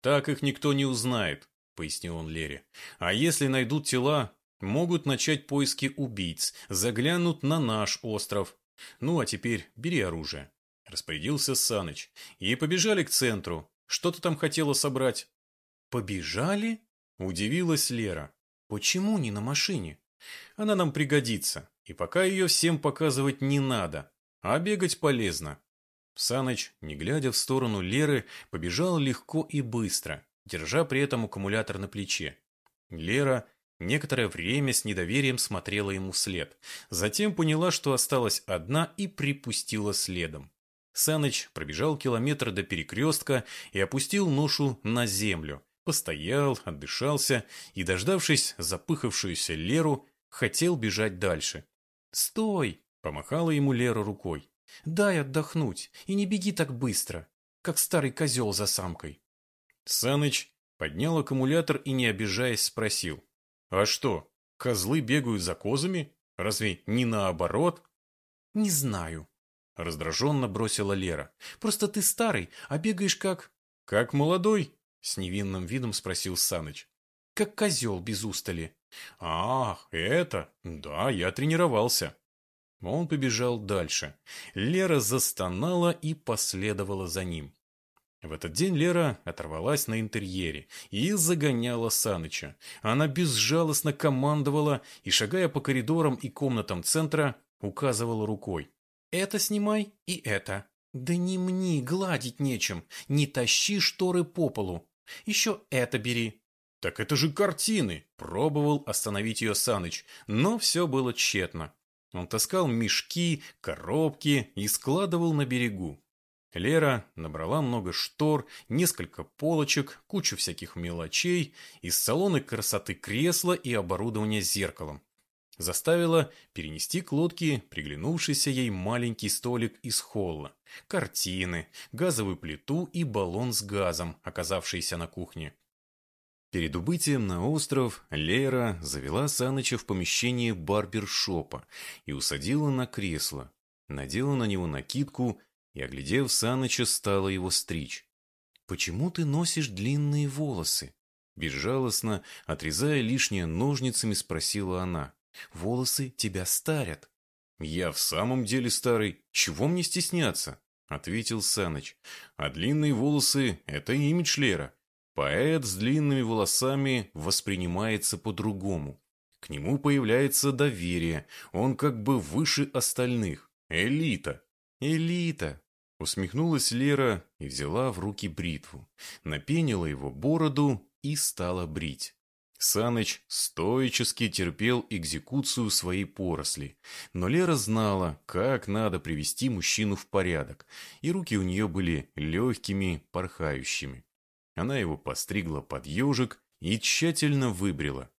«Так их никто не узнает», — пояснил он Лере. «А если найдут тела, могут начать поиски убийц, заглянут на наш остров, ну, а теперь бери оружие. Распорядился Саныч. И побежали к центру. Что ты там хотела собрать? Побежали? Удивилась Лера. Почему не на машине? Она нам пригодится, и пока ее всем показывать не надо, а бегать полезно. Саныч, не глядя в сторону Леры, побежал легко и быстро, держа при этом аккумулятор на плече. Лера некоторое время с недоверием смотрела ему вслед, затем поняла, что осталась одна и припустила следом. Саныч пробежал километр до перекрестка и опустил ношу на землю, постоял, отдышался и, дождавшись запыхавшуюся Леру, хотел бежать дальше. «Стой!» — помахала ему Лера рукой. «Дай отдохнуть и не беги так быстро, как старый козел за самкой». Саныч поднял аккумулятор и, не обижаясь, спросил. «А что, козлы бегают за козами? Разве не наоборот?» «Не знаю», — раздраженно бросила Лера. «Просто ты старый, а бегаешь как...» «Как молодой?» — с невинным видом спросил Саныч. «Как козел без устали». «Ах, это... Да, я тренировался». Он побежал дальше. Лера застонала и последовала за ним. В этот день Лера оторвалась на интерьере и загоняла Саныча. Она безжалостно командовала и, шагая по коридорам и комнатам центра, указывала рукой. «Это снимай и это. Да не мне, гладить нечем. Не тащи шторы по полу. Еще это бери». «Так это же картины!» – пробовал остановить ее Саныч, но все было тщетно. Он таскал мешки, коробки и складывал на берегу. Лера набрала много штор, несколько полочек, кучу всяких мелочей, из салона красоты кресла и оборудования зеркалом. Заставила перенести к лодке приглянувшийся ей маленький столик из холла, картины, газовую плиту и баллон с газом, оказавшийся на кухне. Перед убытием на остров Лера завела Саныча в помещение барбершопа и усадила на кресло, надела на него накидку и, оглядев Саныча, стала его стричь. «Почему ты носишь длинные волосы?» Безжалостно, отрезая лишнее ножницами, спросила она. «Волосы тебя старят». «Я в самом деле старый. Чего мне стесняться?» Ответил Саныч. «А длинные волосы — это имидж Лера. Поэт с длинными волосами воспринимается по-другому. К нему появляется доверие, он как бы выше остальных. Элита. Элита. Усмехнулась Лера и взяла в руки бритву, напенила его бороду и стала брить. Саныч стоически терпел экзекуцию своей поросли, но Лера знала, как надо привести мужчину в порядок, и руки у нее были легкими, порхающими. Она его постригла под ежик и тщательно выбрила.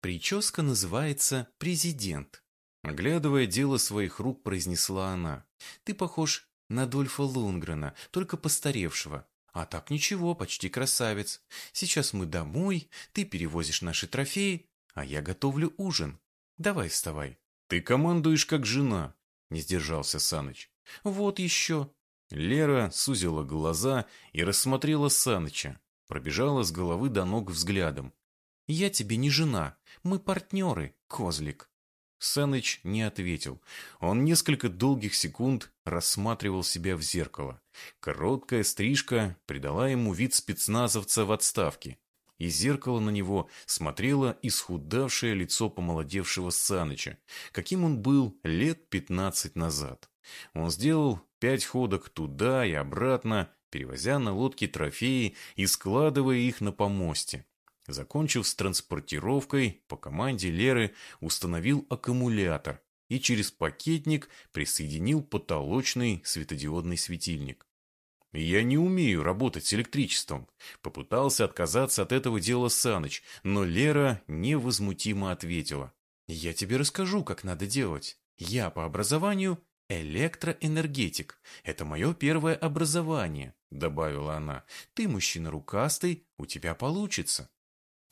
Прическа называется «Президент». Оглядывая дело своих рук, произнесла она. «Ты похож на Дольфа Лунгрена, только постаревшего. А так ничего, почти красавец. Сейчас мы домой, ты перевозишь наши трофеи, а я готовлю ужин. Давай вставай». «Ты командуешь как жена», — не сдержался Саныч. «Вот еще». Лера сузила глаза и рассмотрела Саныча пробежала с головы до ног взглядом. «Я тебе не жена, мы партнеры, козлик». Саныч не ответил. Он несколько долгих секунд рассматривал себя в зеркало. Короткая стрижка придала ему вид спецназовца в отставке. Из зеркала на него смотрело исхудавшее лицо помолодевшего Саныча, каким он был лет пятнадцать назад. Он сделал пять ходок туда и обратно, перевозя на лодке трофеи и складывая их на помосте. Закончив с транспортировкой, по команде Леры установил аккумулятор и через пакетник присоединил потолочный светодиодный светильник. «Я не умею работать с электричеством», — попытался отказаться от этого дела Саныч, но Лера невозмутимо ответила. «Я тебе расскажу, как надо делать. Я по образованию электроэнергетик. Это мое первое образование добавила она. «Ты мужчина рукастый, у тебя получится».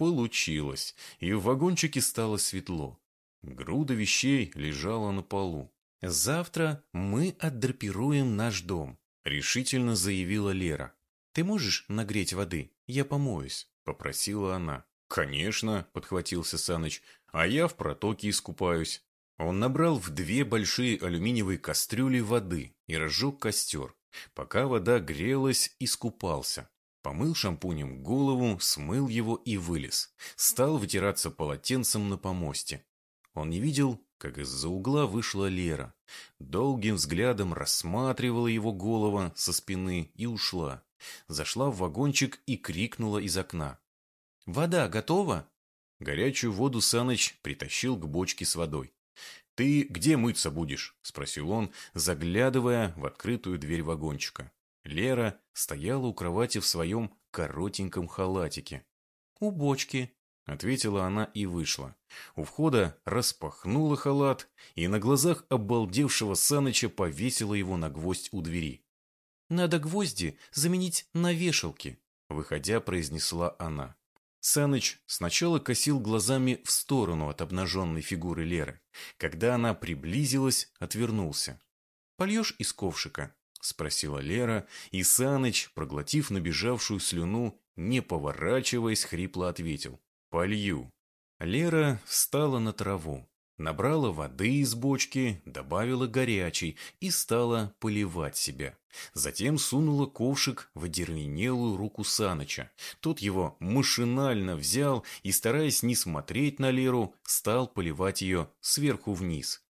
Получилось, и в вагончике стало светло. Груда вещей лежала на полу. «Завтра мы отдрапируем наш дом», — решительно заявила Лера. «Ты можешь нагреть воды? Я помоюсь», — попросила она. «Конечно», — подхватился Саныч, — «а я в протоке искупаюсь». Он набрал в две большие алюминиевые кастрюли воды и разжег костер. Пока вода грелась, искупался. Помыл шампунем голову, смыл его и вылез. Стал вытираться полотенцем на помосте. Он не видел, как из-за угла вышла Лера. Долгим взглядом рассматривала его голову со спины и ушла. Зашла в вагончик и крикнула из окна. «Вода готова?» Горячую воду Саныч притащил к бочке с водой. «Ты где мыться будешь?» – спросил он, заглядывая в открытую дверь вагончика. Лера стояла у кровати в своем коротеньком халатике. «У бочки», — ответила она и вышла. У входа распахнула халат и на глазах обалдевшего Саныча повесила его на гвоздь у двери. «Надо гвозди заменить на вешалки», — выходя, произнесла она. Саныч сначала косил глазами в сторону от обнаженной фигуры Леры. Когда она приблизилась, отвернулся. «Польешь из ковшика?» — спросила Лера, и Саныч, проглотив набежавшую слюну, не поворачиваясь, хрипло ответил. «Полью». Лера встала на траву, набрала воды из бочки, добавила горячей и стала поливать себя. Затем сунула ковшик в одервенелую руку Саныча. Тот его машинально взял и, стараясь не смотреть на Леру, стал поливать ее сверху вниз.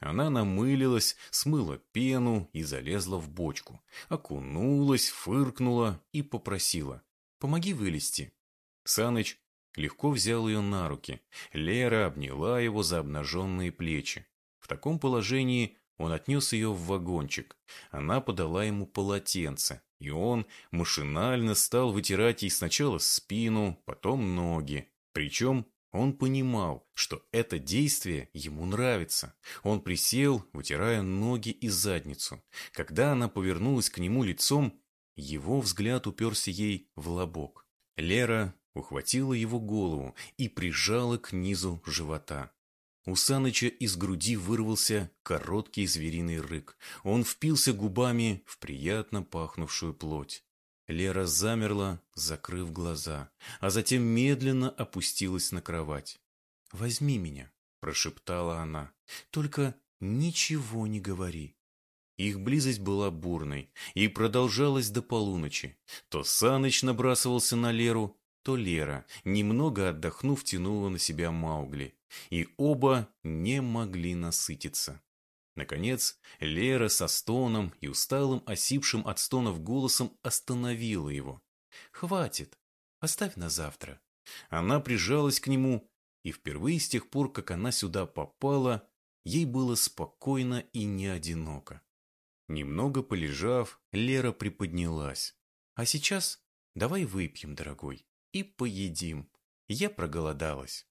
Она намылилась, смыла пену и залезла в бочку. Окунулась, фыркнула и попросила. «Помоги вылезти». Саныч легко взял ее на руки. Лера обняла его за обнаженные плечи. В таком положении он отнес ее в вагончик. Она подала ему полотенце, и он машинально стал вытирать ей сначала спину, потом ноги. Причем он понимал, что это действие ему нравится. Он присел, вытирая ноги и задницу. Когда она повернулась к нему лицом, его взгляд уперся ей в лобок. Лера ухватила его голову и прижала к низу живота. У Саныча из груди вырвался короткий звериный рык. Он впился губами в приятно пахнувшую плоть. Лера замерла, закрыв глаза, а затем медленно опустилась на кровать. «Возьми меня», – прошептала она, – «только ничего не говори». Их близость была бурной и продолжалась до полуночи. То Саныч набрасывался на Леру, то Лера, немного отдохнув, тянула на себя Маугли. И оба не могли насытиться. Наконец, Лера со стоном и усталым, осипшим от стонов голосом остановила его. «Хватит, оставь на завтра». Она прижалась к нему, и впервые с тех пор, как она сюда попала, ей было спокойно и не одиноко. Немного полежав, Лера приподнялась. «А сейчас давай выпьем, дорогой, и поедим. Я проголодалась».